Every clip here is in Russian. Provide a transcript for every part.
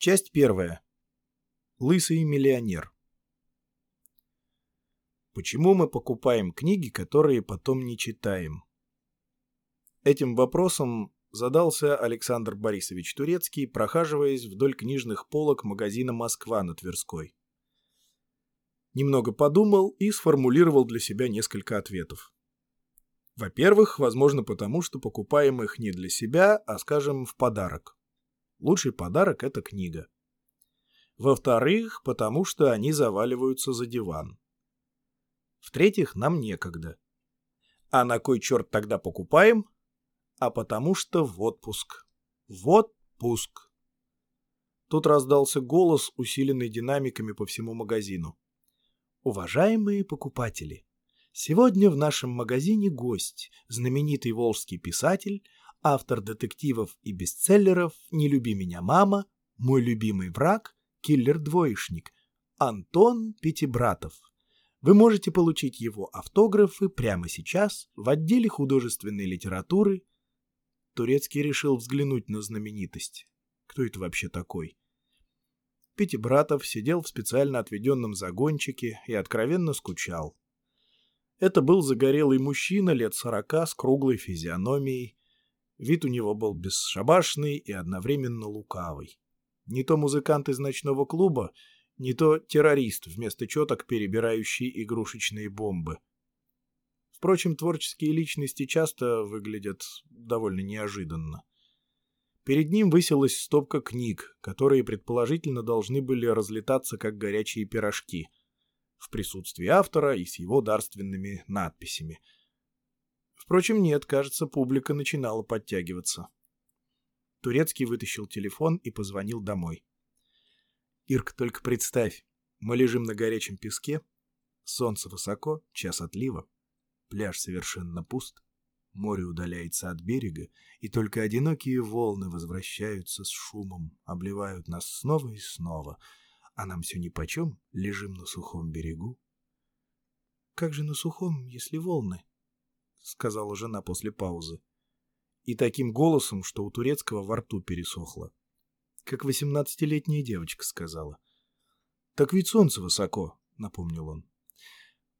Часть первая. Лысый миллионер. Почему мы покупаем книги, которые потом не читаем? Этим вопросом задался Александр Борисович Турецкий, прохаживаясь вдоль книжных полок магазина «Москва» на Тверской. Немного подумал и сформулировал для себя несколько ответов. Во-первых, возможно потому, что покупаем их не для себя, а, скажем, в подарок. Лучший подарок – это книга. Во-вторых, потому что они заваливаются за диван. В-третьих, нам некогда. А на кой черт тогда покупаем? А потому что в отпуск. В отпуск. Тут раздался голос, усиленный динамиками по всему магазину. Уважаемые покупатели, сегодня в нашем магазине гость, знаменитый волжский писатель, автор детективов и бестселлеров «Не люби меня, мама», «Мой любимый враг», «Киллер-двоечник», Антон Пятибратов. Вы можете получить его автографы прямо сейчас в отделе художественной литературы. Турецкий решил взглянуть на знаменитость. Кто это вообще такой? Пятибратов сидел в специально отведенном загончике и откровенно скучал. Это был загорелый мужчина лет сорока с круглой физиономией. Вид у него был бесшабашный и одновременно лукавый. Не то музыкант из ночного клуба, не то террорист, вместо четок перебирающий игрушечные бомбы. Впрочем, творческие личности часто выглядят довольно неожиданно. Перед ним высилась стопка книг, которые предположительно должны были разлетаться как горячие пирожки, в присутствии автора и с его дарственными надписями. Впрочем, нет, кажется, публика начинала подтягиваться. Турецкий вытащил телефон и позвонил домой. «Ирк, только представь, мы лежим на горячем песке, солнце высоко, час отлива, пляж совершенно пуст, море удаляется от берега, и только одинокие волны возвращаются с шумом, обливают нас снова и снова, а нам все нипочем, лежим на сухом берегу». «Как же на сухом, если волны?» — сказала жена после паузы и таким голосом, что у турецкого во рту пересохло. Как восемнадцатилетняя девочка сказала. «Так ведь солнце высоко», — напомнил он.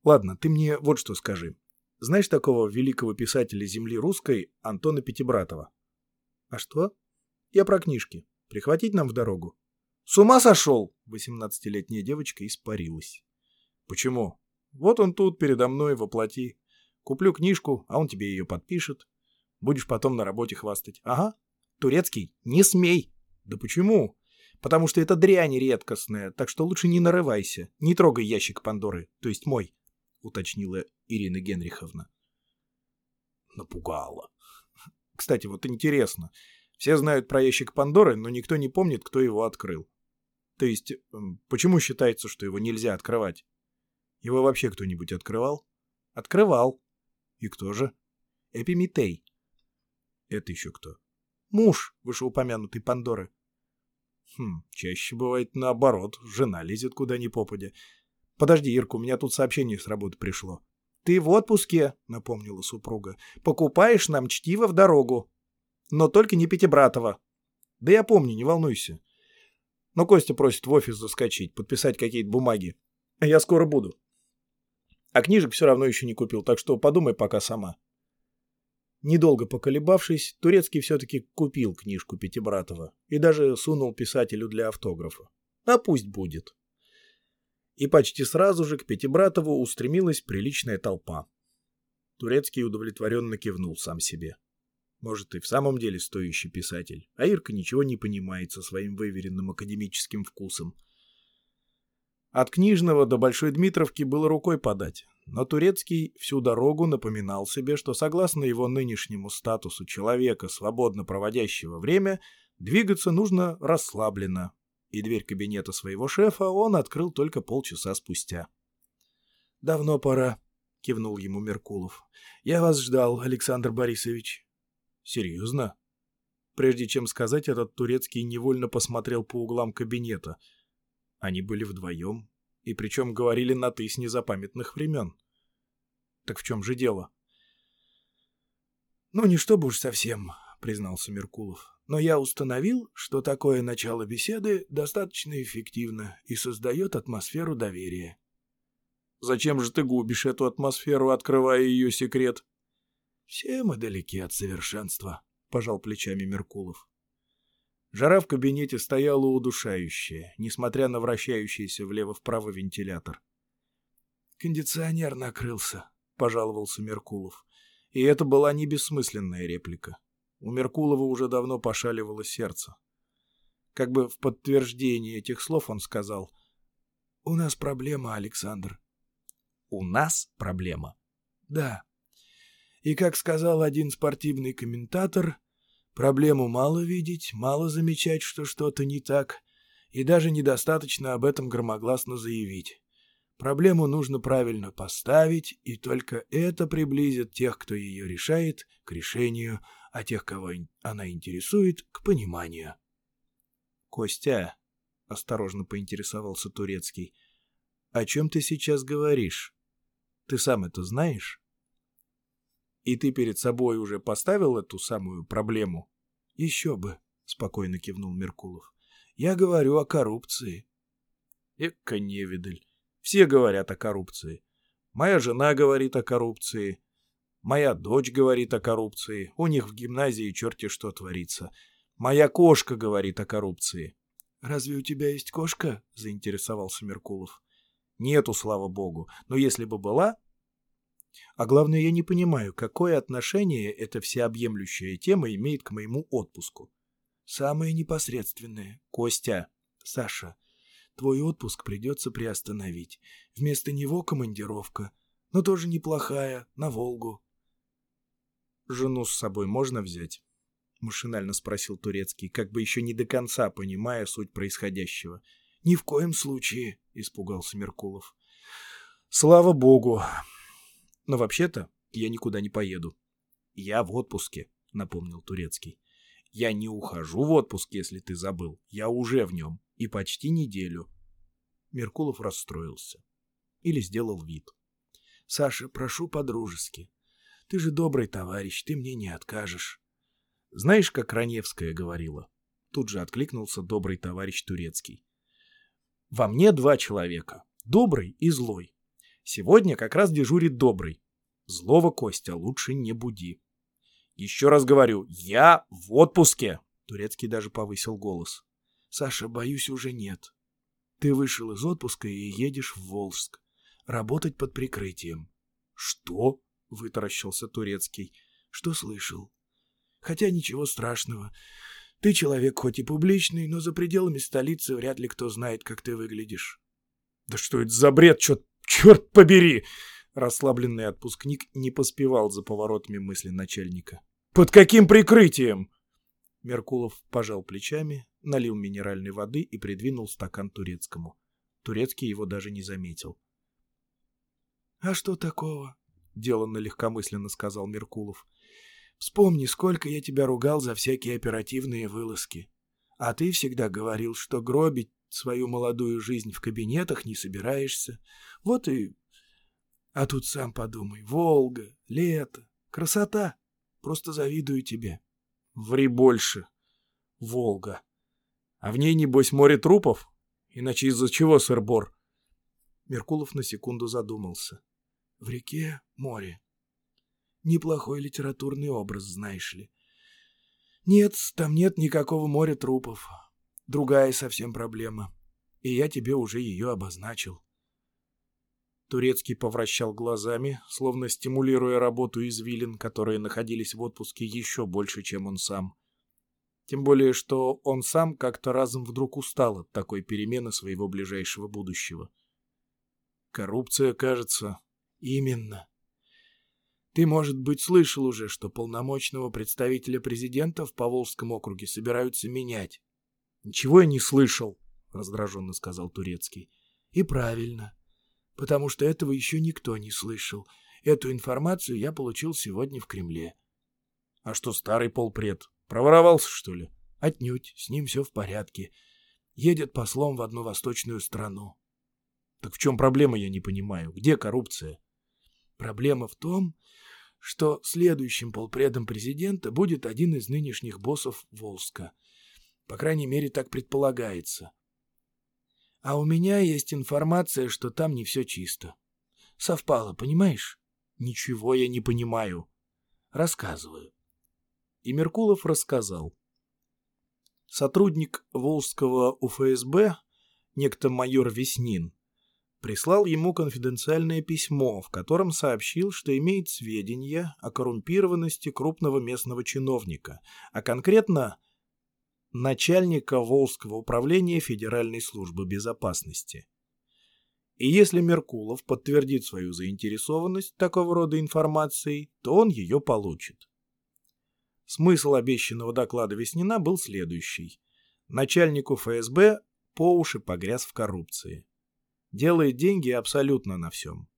«Ладно, ты мне вот что скажи. Знаешь такого великого писателя земли русской Антона Пятибратова?» «А что?» «Я про книжки. Прихватить нам в дорогу?» «С ума сошел!» — восемнадцатилетняя девочка испарилась. «Почему? Вот он тут, передо мной, воплоти. Куплю книжку, а он тебе ее подпишет. Будешь потом на работе хвастать. Ага. Турецкий, не смей. Да почему? Потому что это дрянь редкостная, так что лучше не нарывайся. Не трогай ящик Пандоры, то есть мой, уточнила Ирина Генриховна. Напугала. Кстати, вот интересно. Все знают про ящик Пандоры, но никто не помнит, кто его открыл. То есть, почему считается, что его нельзя открывать? Его вообще кто-нибудь открывал? Открывал. И кто же? Эпиметей. Это еще кто? Муж вышеупомянутой Пандоры. Хм, чаще бывает наоборот. Жена лезет куда ни попадя. Подожди, Ирка, у меня тут сообщение с работы пришло. Ты в отпуске, напомнила супруга. Покупаешь нам чтиво в дорогу. Но только не Пятибратова. Да я помню, не волнуйся. Но Костя просит в офис заскочить, подписать какие-то бумаги. А я скоро буду. А книжек все равно еще не купил, так что подумай пока сама. Недолго поколебавшись, Турецкий все-таки купил книжку Пятибратова и даже сунул писателю для автографа. А пусть будет. И почти сразу же к Пятибратову устремилась приличная толпа. Турецкий удовлетворенно кивнул сам себе. Может, и в самом деле стоящий писатель, а Ирка ничего не понимает со своим выверенным академическим вкусом. От Книжного до Большой Дмитровки было рукой подать, но Турецкий всю дорогу напоминал себе, что согласно его нынешнему статусу человека, свободно проводящего время, двигаться нужно расслабленно, и дверь кабинета своего шефа он открыл только полчаса спустя. «Давно пора», — кивнул ему Меркулов. «Я вас ждал, Александр Борисович». «Серьезно?» Прежде чем сказать, этот турецкий невольно посмотрел по углам кабинета — они были вдвоем, и причем говорили на «ты» с незапамятных времен. Так в чем же дело? «Ну, не чтобы уж совсем», — признался Меркулов. Но я установил, что такое начало беседы достаточно эффективно и создает атмосферу доверия. Зачем же ты губишь эту атмосферу, открывая ее секрет? Все мы далеки от совершенства, — пожал плечами Меркулов. Жара в кабинете стояла удушающая, несмотря на вращающийся влево-вправо вентилятор. «Кондиционер накрылся», — пожаловался Меркулов. И это была не бессмысленная реплика. У Меркулова уже давно пошаливало сердце. Как бы в подтверждение этих слов он сказал, «У нас проблема, Александр». «У нас проблема?» «Да. И, как сказал один спортивный комментатор, проблему мало видеть, мало замечать, что что-то не так, и даже недостаточно об этом громогласно заявить. Проблему нужно правильно поставить, и только это приблизит тех, кто ее решает, к решению, а тех, кого она интересует, к пониманию. — Костя, — осторожно поинтересовался Турецкий, — о чем ты сейчас говоришь? Ты сам это знаешь? И ты перед собой уже поставил эту самую проблему? — Еще бы, — спокойно кивнул Меркулов. — Я говорю о коррупции. — Эка невидаль. Все говорят о коррупции. Моя жена говорит о коррупции. Моя дочь говорит о коррупции. У них в гимназии черти что творится. Моя кошка говорит о коррупции. — Разве у тебя есть кошка? — заинтересовался Меркулов. — Нету, слава богу. Но если бы была... А главное, я не понимаю, какое отношение эта всеобъемлющая тема имеет к моему отпуску. — Самое непосредственное. — Костя. — Саша. — Твой отпуск придется приостановить. Вместо него командировка. Но тоже неплохая, на Волгу. «Жену с собой можно взять?» — машинально спросил Турецкий, как бы еще не до конца понимая суть происходящего. «Ни в коем случае», — испугался Меркулов. «Слава богу! Но вообще-то я никуда не поеду. Я в отпуске», — напомнил Турецкий. «Я не ухожу в отпуск, если ты забыл. Я уже в нем и почти неделю. Меркулов расстроился. Или сделал вид. — Саша, прошу по-дружески. Ты же добрый товарищ, ты мне не откажешь. — Знаешь, как Раневская говорила? Тут же откликнулся добрый товарищ Турецкий. — Во мне два человека. Добрый и злой. Сегодня как раз дежурит добрый. Злого Костя лучше не буди. Еще раз говорю, я в отпуске. Турецкий даже повысил голос. Саша, боюсь, уже нет. Ты вышел из отпуска и едешь в Волжск. Работать под прикрытием. Что? Вытаращился Турецкий. Что слышал? Хотя ничего страшного. Ты человек хоть и публичный, но за пределами столицы вряд ли кто знает, как ты выглядишь. Да что это за бред, черт, черт побери! Расслабленный отпускник не поспевал за поворотами мысли начальника. Под каким прикрытием? Меркулов пожал плечами, налил минеральной воды и придвинул стакан турецкому. Турецкий его даже не заметил. — А что такого? — деланно легкомысленно сказал Меркулов. — Вспомни, сколько я тебя ругал за всякие оперативные вылазки. А ты всегда говорил, что гробить свою молодую жизнь в кабинетах не собираешься. Вот и... А тут сам подумай. Волга, лето, красота. Просто завидую тебе. Ври больше. Волга. А в ней, небось, море трупов? Иначе из-за чего сыр-бор? Меркулов на секунду задумался. В реке море. Неплохой литературный образ, знаешь ли. Нет, там нет никакого моря трупов. Другая совсем проблема. И я тебе уже ее обозначил. Турецкий повращал глазами, словно стимулируя работу извилин, которые находились в отпуске еще больше, чем он сам. Тем более, что он сам как-то разом вдруг устал от такой перемены своего ближайшего будущего. Коррупция, кажется. Именно. Ты, может быть, слышал уже, что полномочного представителя президента в Поволжском округе собираются менять. — Ничего я не слышал, — раздраженно сказал Турецкий. — И правильно потому что этого еще никто не слышал. Эту информацию я получил сегодня в Кремле. — А что, старый полпред? Проворовался, что ли? — Отнюдь, с ним все в порядке. Едет послом в одну восточную страну. — Так в чем проблема, я не понимаю? Где коррупция? — Проблема в том, что следующим полпредом президента будет один из нынешних боссов Волска. По крайней мере, так предполагается. А у меня есть информация, что там не все чисто. Совпало, понимаешь? Ничего я не понимаю. Рассказываю. И Меркулов рассказал. Сотрудник Волжского УФСБ, некто майор Веснин, прислал ему конфиденциальное письмо, в котором сообщил, что имеет сведения о коррумпированности крупного местного чиновника, а конкретно начальника Волжского управления Федеральной службы безопасности. И если Меркулов подтвердит свою заинтересованность такого рода информацией, то он ее получит. Смысл обещанного доклада Веснина был следующий. Начальнику ФСБ по уши погряз в коррупции. Делает деньги абсолютно на всем.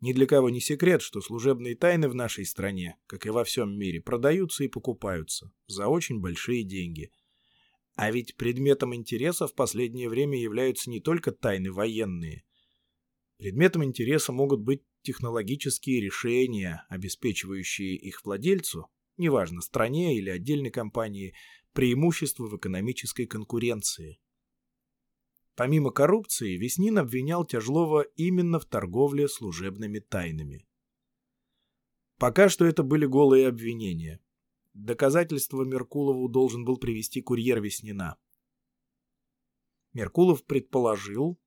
Ни для кого не секрет, что служебные тайны в нашей стране, как и во всем мире, продаются и покупаются за очень большие деньги. А ведь предметом интереса в последнее время являются не только тайны военные. Предметом интереса могут быть технологические решения, обеспечивающие их владельцу неважно, стране или отдельной компании, преимущество в экономической конкуренции. Помимо коррупции, Веснин обвинял Тяжлова именно в торговле служебными тайнами. Пока что это были голые обвинения. Доказательства Меркулову должен был привести курьер Веснина. Меркулов предположил,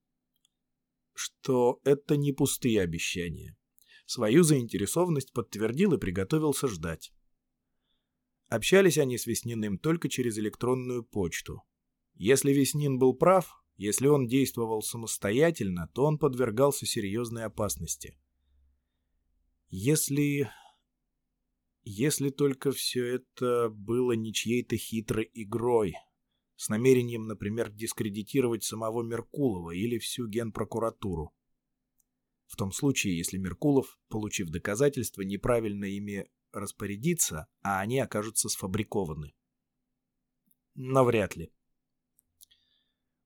что это не пустые обещания. Свою заинтересованность подтвердил и приготовился ждать. Общались они с Весниным только через электронную почту. Если Веснин был прав, если он действовал самостоятельно, то он подвергался серьезной опасности. Если... Если только все это было не чьей-то хитрой игрой, с намерением, например, дискредитировать самого Меркулова или всю генпрокуратуру. В том случае, если Меркулов, получив доказательства, неправильно ими распорядиться, а они окажутся сфабрикованы. Но вряд ли.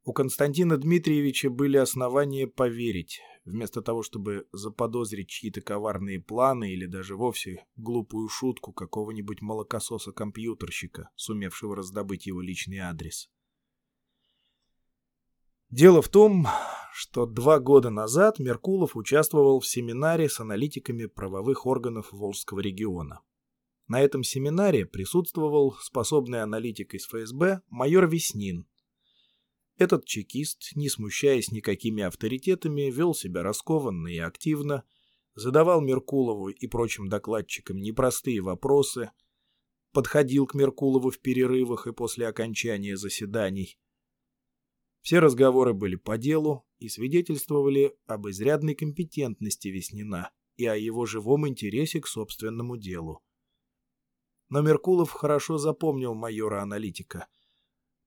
У Константина Дмитриевича были основания поверить, вместо того, чтобы заподозрить чьи-то коварные планы или даже вовсе глупую шутку какого-нибудь молокососа-компьютерщика, сумевшего раздобыть его личный адрес. Дело в том, что два года назад Меркулов участвовал в семинаре с аналитиками правовых органов Волжского региона. На этом семинаре присутствовал способный аналитик из ФСБ майор Веснин. Этот чекист, не смущаясь никакими авторитетами, вел себя раскованно и активно, задавал Меркулову и прочим докладчикам непростые вопросы, подходил к Меркулову в перерывах и после окончания заседаний, все разговоры были по делу и свидетельствовали об изрядной компетентности Веснина и о его живом интересе к собственному делу. Но Меркулов хорошо запомнил майора-аналитика,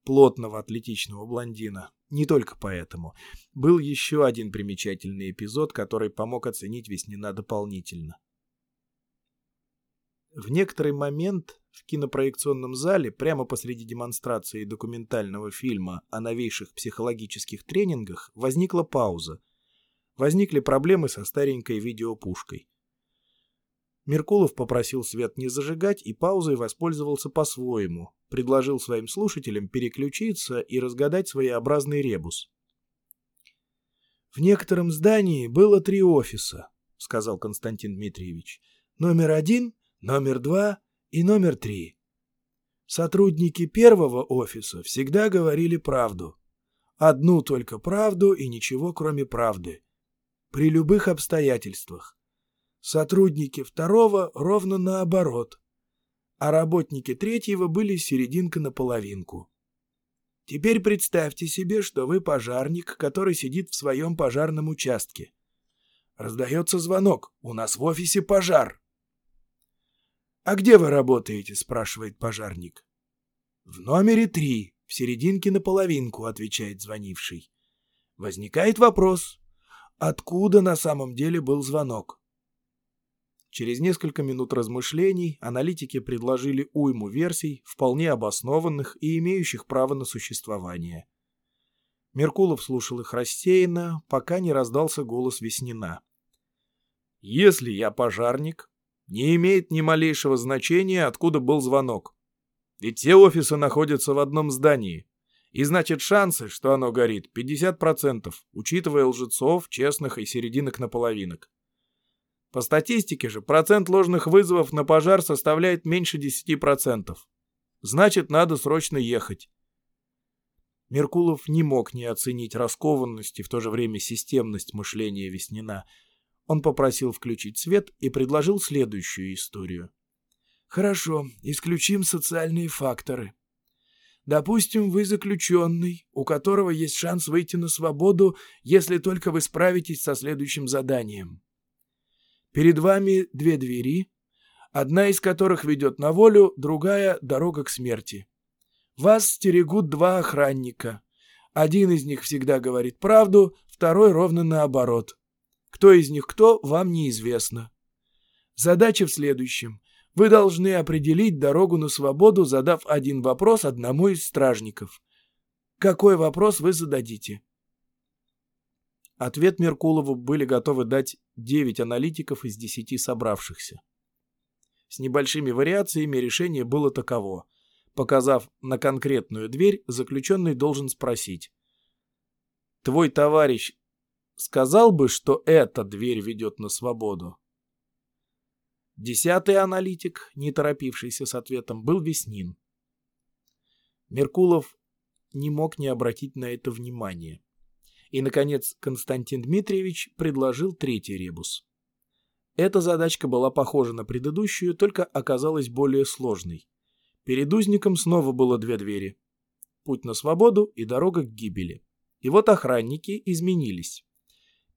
плотного атлетичного блондина. Не только поэтому. Был еще один примечательный эпизод, который помог оценить Веснина дополнительно. В некоторый момент в кинопроекционном зале прямо посреди демонстрации документального фильма о новейших психологических тренингах возникла пауза. Возникли проблемы со старенькой видеопушкой. Меркулов попросил свет не зажигать и паузой воспользовался по-своему, предложил своим слушателям переключиться и разгадать своеобразный ребус. «В некотором здании было три офиса», — сказал Константин Дмитриевич. «Номер один, номер два и номер три. Сотрудники первого офиса всегда говорили правду. Одну только правду и ничего кроме правды. При любых обстоятельствах. Сотрудники второго ровно наоборот. А работники третьего были серединка на половинку. Теперь представьте себе, что вы пожарник, который сидит в своем пожарном участке. Раздается звонок. У нас в офисе пожар. «А где вы работаете?» — спрашивает пожарник. «В номере три, в серединке наполовинку», — отвечает звонивший. Возникает вопрос, откуда на самом деле был звонок? Через несколько минут размышлений аналитики предложили уйму версий, вполне обоснованных и имеющих право на существование. Меркулов слушал их рассеянно, пока не раздался голос Веснина. «Если я пожарник, Не имеет ни малейшего значения, откуда был звонок. Ведь все офисы находятся в одном здании. И значит шансы, что оно горит, 50%, учитывая лжецов, честных и серединок наполовинок. По статистике же процент ложных вызовов на пожар составляет меньше 10%. Значит, надо срочно ехать. Меркулов не мог не оценить раскованность и в то же время системность мышления Веснина. Он попросил включить свет и предложил следующую историю. «Хорошо, исключим социальные факторы. Допустим, вы заключенный, у которого есть шанс выйти на свободу, если только вы справитесь со следующим заданием. Перед вами две двери, одна из которых ведет на волю, другая — дорога к смерти. Вас стерегут два охранника. Один из них всегда говорит правду, второй ровно наоборот. Кто из них кто, вам неизвестно. Задача в следующем. Вы должны определить дорогу на свободу, задав один вопрос одному из стражников. Какой вопрос вы зададите? Ответ Меркулову были готовы дать 9 аналитиков из 10 собравшихся. С небольшими вариациями решение было таково. Показав на конкретную дверь, заключенный должен спросить. «Твой товарищ сказал бы, что эта дверь ведет на свободу?» Десятый аналитик, не торопившийся с ответом, был Веснин. Меркулов не мог не обратить на это внимание. И, наконец, Константин Дмитриевич предложил третий ребус. Эта задачка была похожа на предыдущую, только оказалась более сложной. Перед узником снова было две двери. Путь на свободу и дорога к гибели. И вот охранники изменились.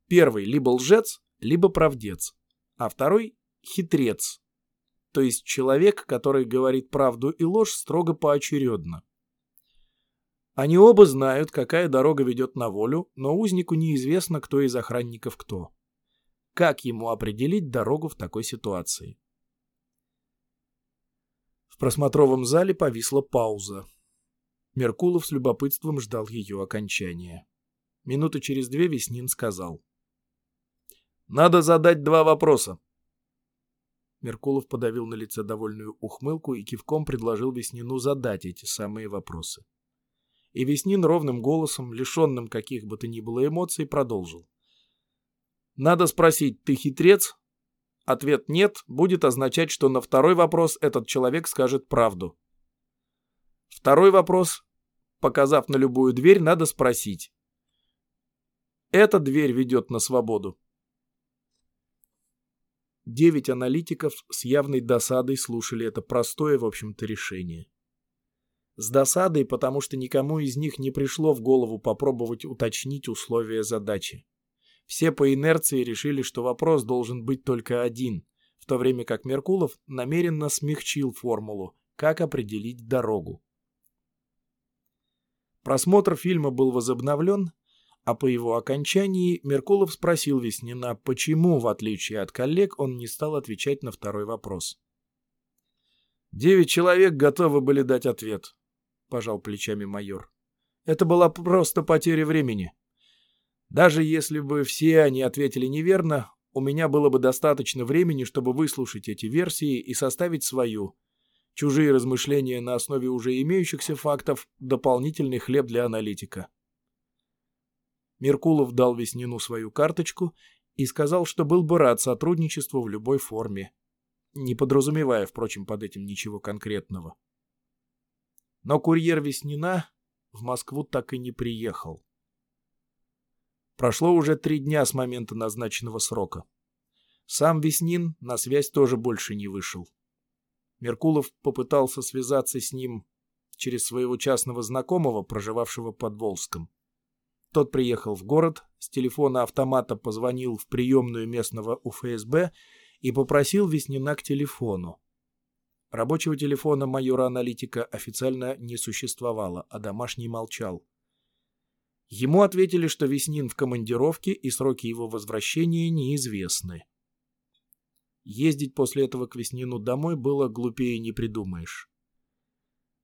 Первый либо лжец, либо правдец, а второй — хитрец, то есть человек, который говорит правду и ложь строго поочередно. Они оба знают, какая дорога ведет на волю, но узнику неизвестно, кто из охранников кто. Как ему определить дорогу в такой ситуации? В просмотровом зале повисла пауза. Меркулов с любопытством ждал ее окончания. Минуты через две Веснин сказал. «Надо задать два вопроса». Меркулов подавил на лице довольную ухмылку и кивком предложил Веснину задать эти самые вопросы. И Веснин ровным голосом, лишенным каких бы то ни было эмоций, продолжил. «Надо спросить, ты хитрец Ответ «нет» будет означать, что на второй вопрос этот человек скажет правду. Второй вопрос, показав на любую дверь, надо спросить. Эта дверь ведет на свободу. Девять аналитиков с явной досадой слушали это простое, в общем-то, решение. С досадой, потому что никому из них не пришло в голову попробовать уточнить условия задачи. Все по инерции решили, что вопрос должен быть только один, в то время как Меркулов намеренно смягчил формулу «Как определить дорогу?». Просмотр фильма был возобновлен, а по его окончании Меркулов спросил Веснина, почему, в отличие от коллег, он не стал отвечать на второй вопрос. «Девять человек готовы были дать ответ», — пожал плечами майор. «Это была просто потеря времени. Даже если бы все они ответили неверно, у меня было бы достаточно времени, чтобы выслушать эти версии и составить свою. Чужие размышления на основе уже имеющихся фактов – дополнительный хлеб для аналитика. Меркулов дал Веснину свою карточку и сказал, что был бы рад сотрудничеству в любой форме, не подразумевая, впрочем, под этим ничего конкретного. Но курьер Веснина в Москву так и не приехал. Прошло уже три дня с момента назначенного срока. Сам Веснин на связь тоже больше не вышел. Меркулов попытался связаться с ним через своего частного знакомого, проживавшего под Волском. Тот приехал в город, с телефона автомата позвонил в приемную местного УФСБ и попросил Веснина к телефону. Рабочего телефона майора-аналитика официально не существовало, а домашний молчал. Ему ответили, что Веснин в командировке и сроки его возвращения неизвестны. Ездить после этого к Веснину домой было глупее не придумаешь.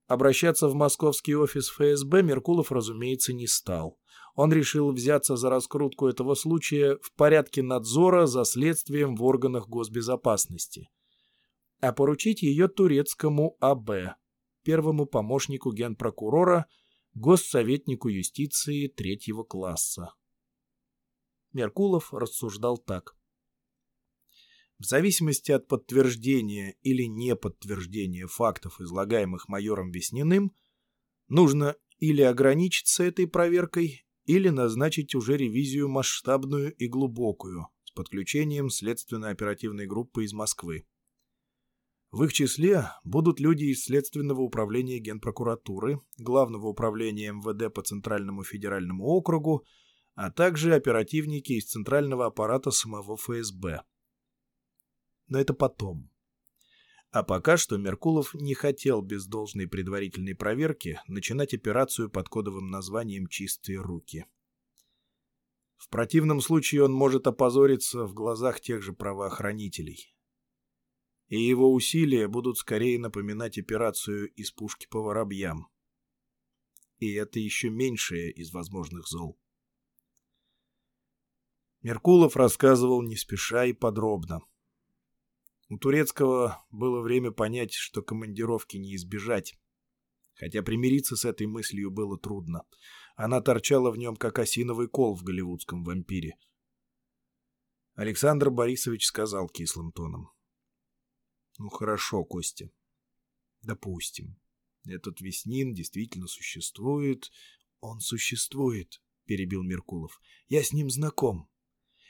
Обращаться в московский офис ФСБ Меркулов, разумеется, не стал. Он решил взяться за раскрутку этого случая в порядке надзора за следствием в органах госбезопасности. А поручить ее турецкому АБ, первому помощнику генпрокурора, госсоветнику юстиции третьего класса. Меркулов рассуждал так. В зависимости от подтверждения или неподтверждения фактов, излагаемых майором Весниным, нужно или ограничиться этой проверкой, или назначить уже ревизию масштабную и глубокую с подключением следственно-оперативной группы из Москвы. В их числе будут люди из Следственного управления Генпрокуратуры, Главного управления МВД по Центральному федеральному округу, а также оперативники из Центрального аппарата самого ФСБ но это потом. А пока что Меркулов не хотел без должной предварительной проверки начинать операцию под кодовым названием «Чистые руки». В противном случае он может опозориться в глазах тех же правоохранителей. И его усилия будут скорее напоминать операцию из пушки по воробьям. И это еще меньшее из возможных зол. Меркулов рассказывал не спеша и подробно. У Турецкого было время понять, что командировки не избежать. Хотя примириться с этой мыслью было трудно. Она торчала в нем, как осиновый кол в голливудском вампире. Александр Борисович сказал кислым тоном. «Ну хорошо, Костя. Допустим. Этот Веснин действительно существует. Он существует», — перебил Меркулов. «Я с ним знаком.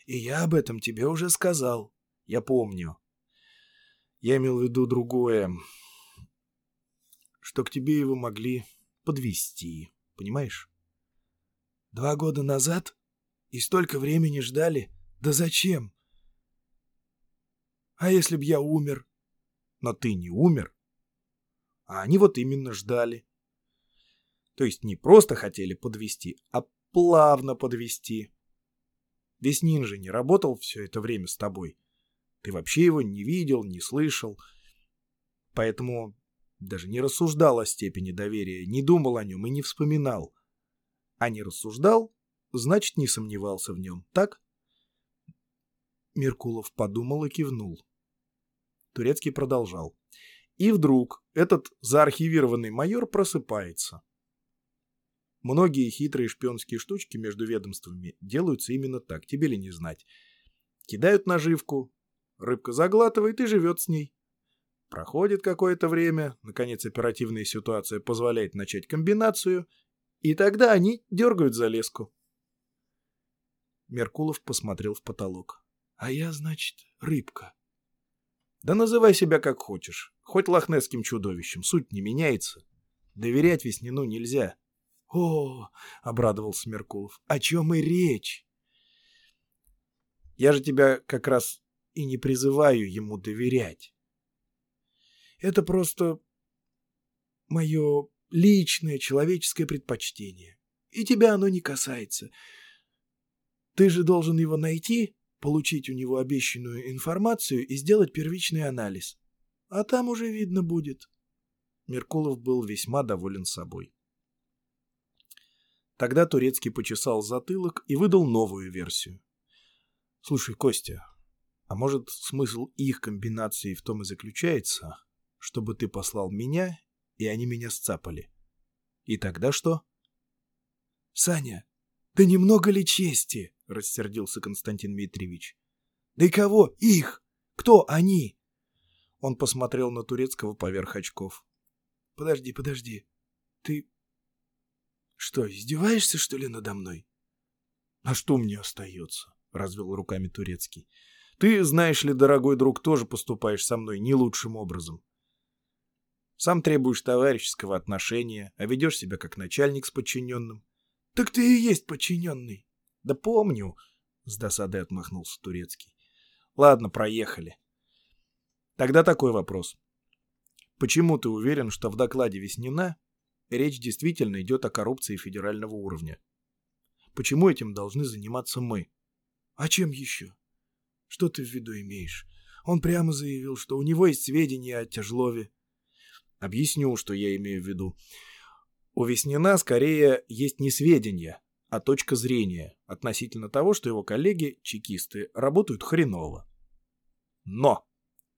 И я об этом тебе уже сказал. Я помню. Я имел в виду другое, что к тебе его могли подвести, понимаешь? Два года назад? И столько времени ждали? Да зачем? А если б я умер? Но ты не умер. А они вот именно ждали. То есть не просто хотели подвести, а плавно подвести. Веснин же не работал все это время с тобой. Ты вообще его не видел, не слышал. Поэтому даже не рассуждал о степени доверия, не думал о нем и не вспоминал. А не рассуждал, значит, не сомневался в нем, так? Меркулов подумал и кивнул. Турецкий продолжал. И вдруг этот заархивированный майор просыпается. Многие хитрые шпионские штучки между ведомствами делаются именно так, тебе ли не знать. Кидают наживку, Рыбка заглатывает и живет с ней. Проходит какое-то время, наконец оперативная ситуация позволяет начать комбинацию, и тогда они дергают за леску. Меркулов посмотрел в потолок. «А я, значит, рыбка». «Да называй себя как хочешь, хоть лохнесским чудовищем, суть не меняется. Доверять Веснину нельзя». «О, — обрадовался Меркулов, — о чем и речь?» «Я же тебя как раз и не призываю ему доверять. Это просто мое личное человеческое предпочтение. И тебя оно не касается. Ты же должен его найти, получить у него обещанную информацию и сделать первичный анализ. А там уже видно будет. Меркулов был весьма доволен собой. Тогда Турецкий почесал затылок и выдал новую версию. «Слушай, Костя, а может, смысл их комбинации в том и заключается, чтобы ты послал меня, и они меня сцапали. И тогда что? — Саня, да немного ли чести? — рассердился Константин Дмитриевич. — Да и кого? Их! Кто они? Он посмотрел на Турецкого поверх очков. — Подожди, подожди. Ты... Что, издеваешься, что ли, надо мной? — А что мне остается? — развел руками Турецкий. Ты, знаешь ли, дорогой друг, тоже поступаешь со мной не лучшим образом. Сам требуешь товарищеского отношения, а ведешь себя как начальник с подчиненным. — Так ты и есть подчиненный. — Да помню, — с досадой отмахнулся Турецкий. — Ладно, проехали. Тогда такой вопрос. Почему ты уверен, что в докладе Веснина речь действительно идет о коррупции федерального уровня? Почему этим должны заниматься мы? — А чем еще? Что ты в виду имеешь? Он прямо заявил, что у него есть сведения о Тяжлове. Объясню, что я имею в виду. У Веснина скорее есть не сведения, а точка зрения относительно того, что его коллеги, чекисты, работают хреново. Но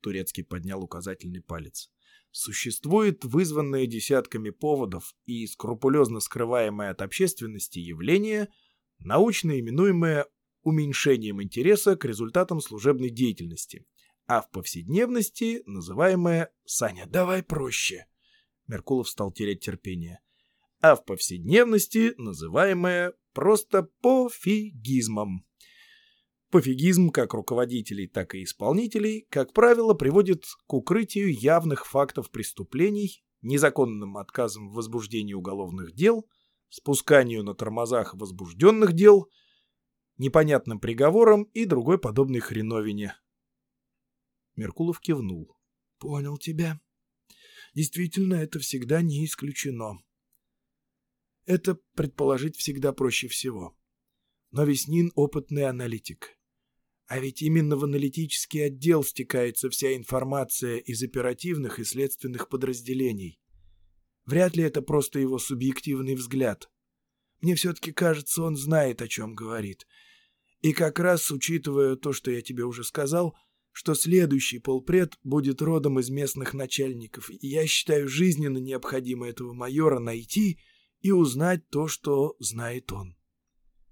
Турецкий поднял указательный палец. Существует вызванное десятками поводов и скрупулезно скрываемое от общественности явление, научно именуемое уменьшением интереса к результатам служебной деятельности, а в повседневности называемое «Саня, давай проще». Меркулов стал терять терпение. А в повседневности называемое просто пофигизмом. Пофигизм как руководителей, так и исполнителей, как правило, приводит к укрытию явных фактов преступлений, незаконным отказом в возбуждении уголовных дел, спусканию на тормозах возбужденных дел, непонятным приговором и другой подобной хреновине. Меркулов кивнул. «Понял тебя. Действительно, это всегда не исключено. Это предположить всегда проще всего. Но Веснин — опытный аналитик. А ведь именно в аналитический отдел стекается вся информация из оперативных и следственных подразделений. Вряд ли это просто его субъективный взгляд. Мне все-таки кажется, он знает, о чем говорит. И как раз, учитывая то, что я тебе уже сказал, что следующий полпред будет родом из местных начальников, и я считаю жизненно необходимо этого майора найти и узнать то, что знает он.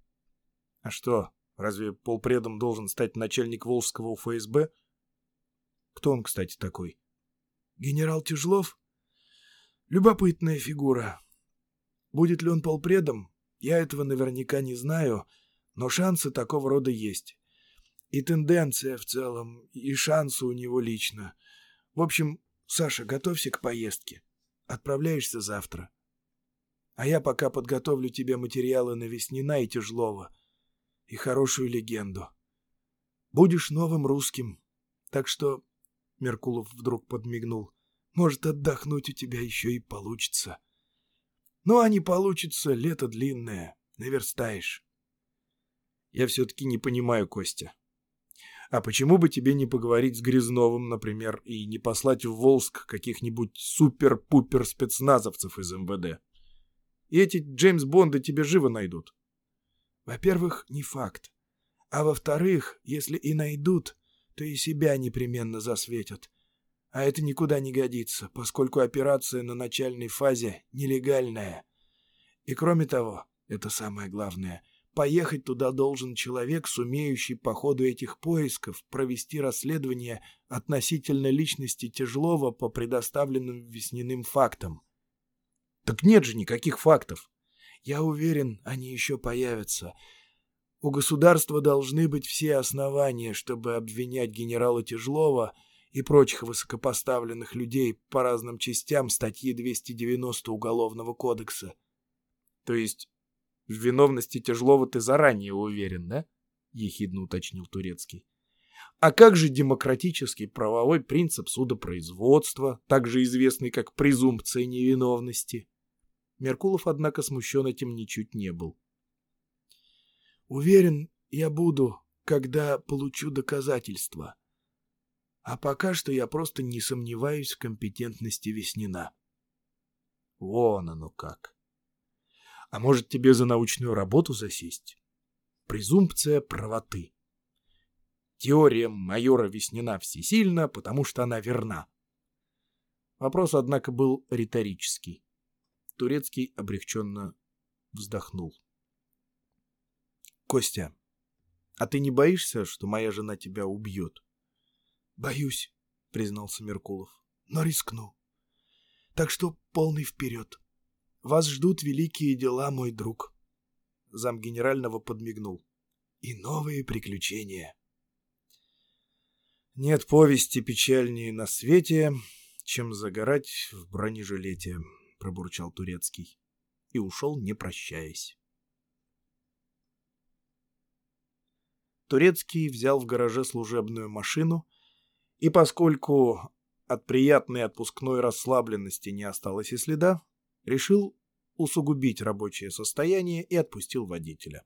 — А что, Разве полпредом должен стать начальник Волжского ФСБ? Кто он, кстати, такой? Генерал Тяжлов? Любопытная фигура. Будет ли он полпредом? Я этого наверняка не знаю, но шансы такого рода есть. И тенденция в целом, и шансы у него лично. В общем, Саша, готовься к поездке. Отправляешься завтра. А я пока подготовлю тебе материалы на Веснина и Тяжлова — и хорошую легенду. Будешь новым русским. Так что, — Меркулов вдруг подмигнул, — может, отдохнуть у тебя еще и получится. Ну, а не получится, лето длинное, наверстаешь. Я все-таки не понимаю, Костя. А почему бы тебе не поговорить с Грязновым, например, и не послать в Волск каких-нибудь супер-пупер спецназовцев из МВД? И эти Джеймс Бонды тебе живо найдут. Во-первых, не факт. А во-вторых, если и найдут, то и себя непременно засветят. А это никуда не годится, поскольку операция на начальной фазе нелегальная. И кроме того, это самое главное, поехать туда должен человек, сумеющий по ходу этих поисков провести расследование относительно личности Тяжлова по предоставленным Весняным фактам. Так нет же никаких фактов. Я уверен, они еще появятся. У государства должны быть все основания, чтобы обвинять генерала Тяжлова и прочих высокопоставленных людей по разным частям статьи 290 Уголовного кодекса. То есть в виновности Тяжлова ты заранее уверен, да? — ехидно уточнил Турецкий. А как же демократический правовой принцип судопроизводства, также известный как презумпция невиновности? Меркулов, однако, смущен этим ничуть не был. «Уверен, я буду, когда получу доказательства. А пока что я просто не сомневаюсь в компетентности Веснина». «Вон оно как! А может, тебе за научную работу засесть? Презумпция правоты. Теория майора Веснина всесильна, потому что она верна». Вопрос, однако, был риторический. Турецкий облегченно вздохнул. «Костя, а ты не боишься, что моя жена тебя убьет?» «Боюсь», — признался Меркулов, — «но рискну. Так что полный вперед. Вас ждут великие дела, мой друг». Зам генерального подмигнул. «И новые приключения». Нет повести печальнее на свете, чем загорать в бронежилете пробурчал Турецкий и ушел, не прощаясь. Турецкий взял в гараже служебную машину, и поскольку от приятной отпускной расслабленности не осталось и следа, решил усугубить рабочее состояние и отпустил водителя.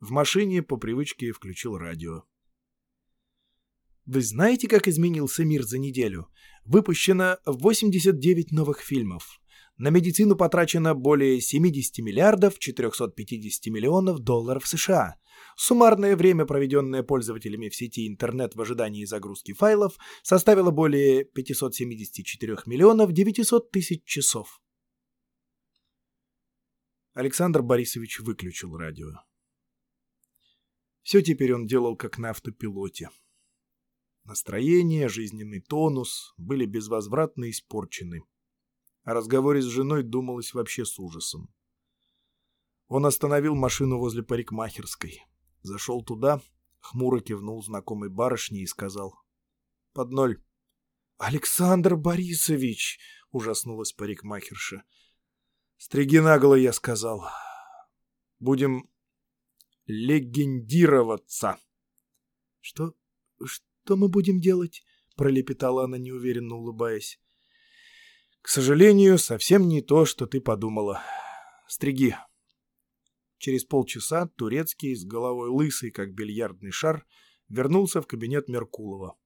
В машине по привычке включил радио. Вы знаете, как изменился мир за неделю? Выпущено 89 новых фильмов. На медицину потрачено более 70 миллиардов 450 миллионов долларов США. Суммарное время, проведенное пользователями в сети интернет в ожидании загрузки файлов, составило более 574 миллионов 900 тысяч часов. Александр Борисович выключил радио. Все теперь он делал как на автопилоте. Настроение, жизненный тонус были безвозвратно испорчены. О разговоре с женой думалось вообще с ужасом. Он остановил машину возле парикмахерской. Зашел туда, хмуро кивнул знакомой барышне и сказал. «Под ноль». «Александр Борисович!» — ужаснулась парикмахерша. «Стриги наголо, я сказал. Будем легендироваться». «Что? Что мы будем делать?» — пролепетала она, неуверенно улыбаясь. «К сожалению, совсем не то, что ты подумала. Стриги». Через полчаса Турецкий, с головой лысый, как бильярдный шар, вернулся в кабинет Меркулова.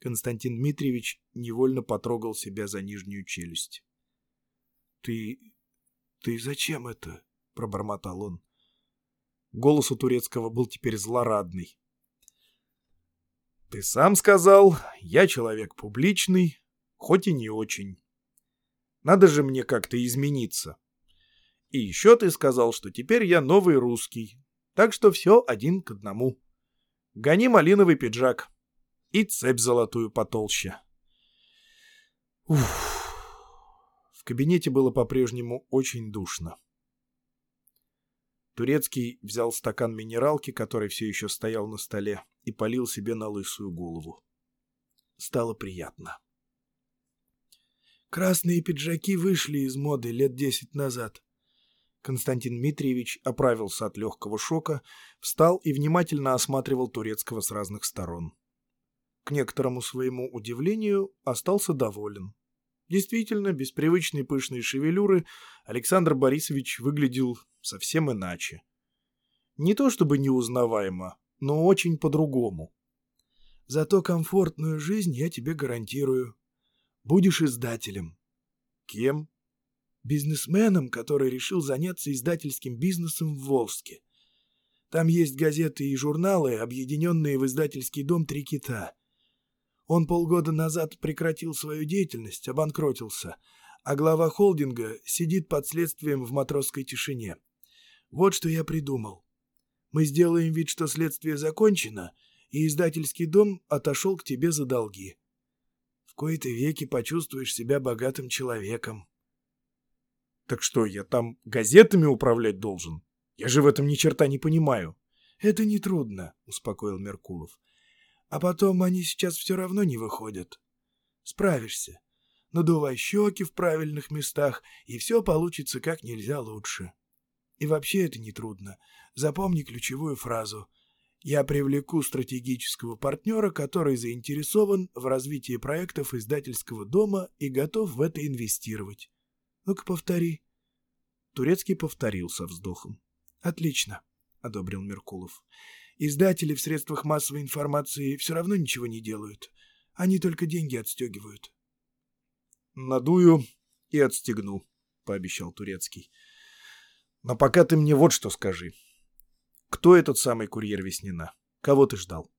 Константин Дмитриевич невольно потрогал себя за нижнюю челюсть. «Ты... ты зачем это?» — пробормотал он. Голос у Турецкого был теперь злорадный. «Ты сам сказал, я человек публичный, хоть и не очень. Надо же мне как-то измениться. И еще ты сказал, что теперь я новый русский. Так что все один к одному. Гони малиновый пиджак. И цепь золотую потолще. Уф. В кабинете было по-прежнему очень душно. Турецкий взял стакан минералки, который все еще стоял на столе, и полил себе на лысую голову. Стало приятно. Красные пиджаки вышли из моды лет десять назад. Константин Дмитриевич оправился от легкого шока, встал и внимательно осматривал турецкого с разных сторон. К некоторому своему удивлению остался доволен. Действительно, без привычной пышной шевелюры Александр Борисович выглядел совсем иначе. Не то чтобы неузнаваемо, но очень по-другому. Зато комфортную жизнь я тебе гарантирую. Будешь издателем. Кем? бизнесменом, который решил заняться издательским бизнесом в Волжске. Там есть газеты и журналы, объединенные в издательский дом «Три кита». Он полгода назад прекратил свою деятельность, обанкротился, а глава холдинга сидит под следствием в матросской тишине. Вот что я придумал. Мы сделаем вид, что следствие закончено, и издательский дом отошел к тебе за долги. В кои-то веки почувствуешь себя богатым человеком. Так что, я там газетами управлять должен? Я же в этом ни черта не понимаю. Это нетрудно, успокоил Меркулов. А потом они сейчас все равно не выходят. Справишься. Надувай щеки в правильных местах, и все получится как нельзя лучше. И вообще это нетрудно. Запомни ключевую фразу. Я привлеку стратегического партнера, который заинтересован в развитии проектов издательского дома и готов в это инвестировать. Ну-ка повтори. Турецкий повторил со вздохом. Отлично, одобрил Меркулов. Издатели в средствах массовой информации все равно ничего не делают. Они только деньги отстегивают. Надую и отстегну, пообещал Турецкий. Но пока ты мне вот что скажи. Кто этот самый курьер Веснина? Кого ты ждал?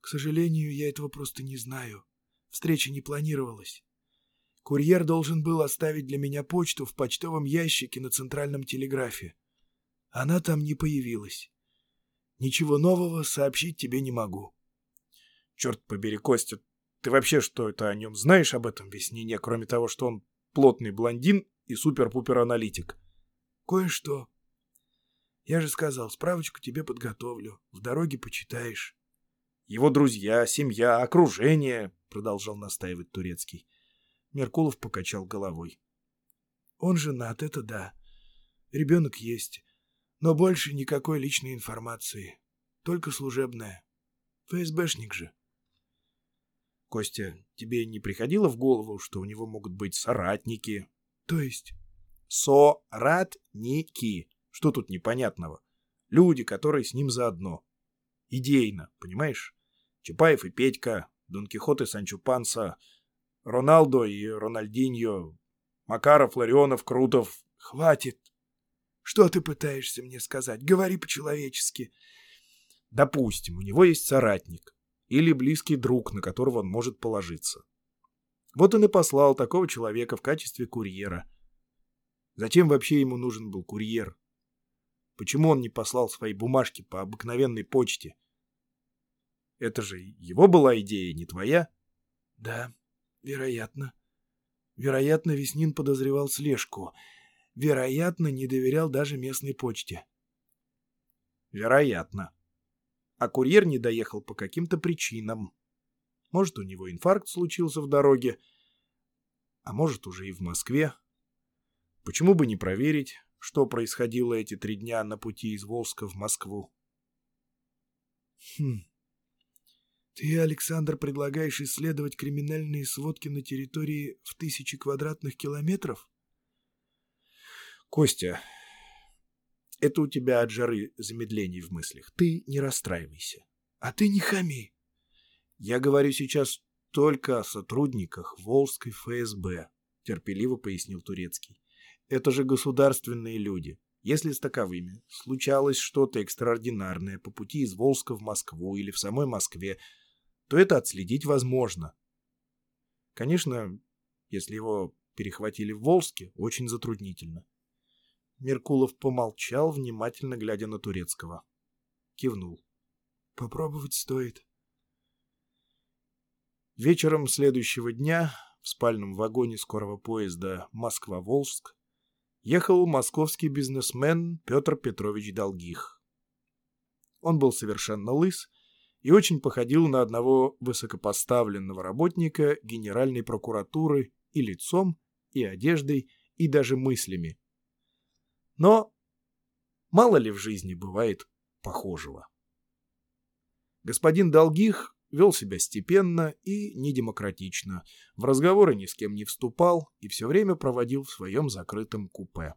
К сожалению, я этого просто не знаю. Встреча не планировалась. Курьер должен был оставить для меня почту в почтовом ящике на центральном телеграфе. Она там не появилась. Ничего нового сообщить тебе не могу. Черт побери, Костя, ты вообще что это о нем знаешь об этом Веснине, кроме того, что он плотный блондин и супер-пупер-аналитик? Кое-что. Я же сказал, справочку тебе подготовлю. В дороге почитаешь. Его друзья, семья, окружение, продолжал настаивать Турецкий. Меркулов покачал головой. Он женат, это да. Ребенок есть. Но больше никакой личной информации. Только служебная. ФСБшник же. Костя, тебе не приходило в голову, что у него могут быть соратники? То есть? Соратники. Что тут непонятного? Люди, которые с ним заодно. Идейно, понимаешь? Чапаев и Петька, Дон Кихот и Санчо Панса — Роналдо и Рональдиньо, Макаров, Ларионов, Крутов. Хватит. Что ты пытаешься мне сказать? Говори по-человечески. Допустим, у него есть соратник или близкий друг, на которого он может положиться. Вот он и послал такого человека в качестве курьера. Зачем вообще ему нужен был курьер? Почему он не послал свои бумажки по обыкновенной почте? Это же его была идея, не твоя? Да, вероятно. Вероятно, Веснин подозревал слежку. Вероятно, не доверял даже местной почте. Вероятно. А курьер не доехал по каким-то причинам. Может, у него инфаркт случился в дороге, а может, уже и в Москве. Почему бы не проверить, что происходило эти три дня на пути из Волска в Москву? Хм. Ты, Александр, предлагаешь исследовать криминальные сводки на территории в тысячи квадратных километров? Костя, это у тебя от жары замедлений в мыслях. Ты не расстраивайся. А ты не хами. Я говорю сейчас только о сотрудниках Волжской ФСБ, терпеливо пояснил Турецкий. Это же государственные люди. Если с таковыми случалось что-то экстраординарное по пути из Волска в Москву или в самой Москве, то это отследить возможно. Конечно, если его перехватили в Волске, очень затруднительно. Меркулов помолчал, внимательно глядя на Турецкого. Кивнул. «Попробовать стоит». Вечером следующего дня в спальном вагоне скорого поезда Москва-Волжск ехал московский бизнесмен Петр Петрович Долгих. Он был совершенно лыс и очень походил на одного высокопоставленного работника Генеральной прокуратуры и лицом, и одеждой, и даже мыслями. Но мало ли в жизни бывает похожего. Господин Долгих вел себя степенно и недемократично, в разговоры ни с кем не вступал и все время проводил в своем закрытом купе.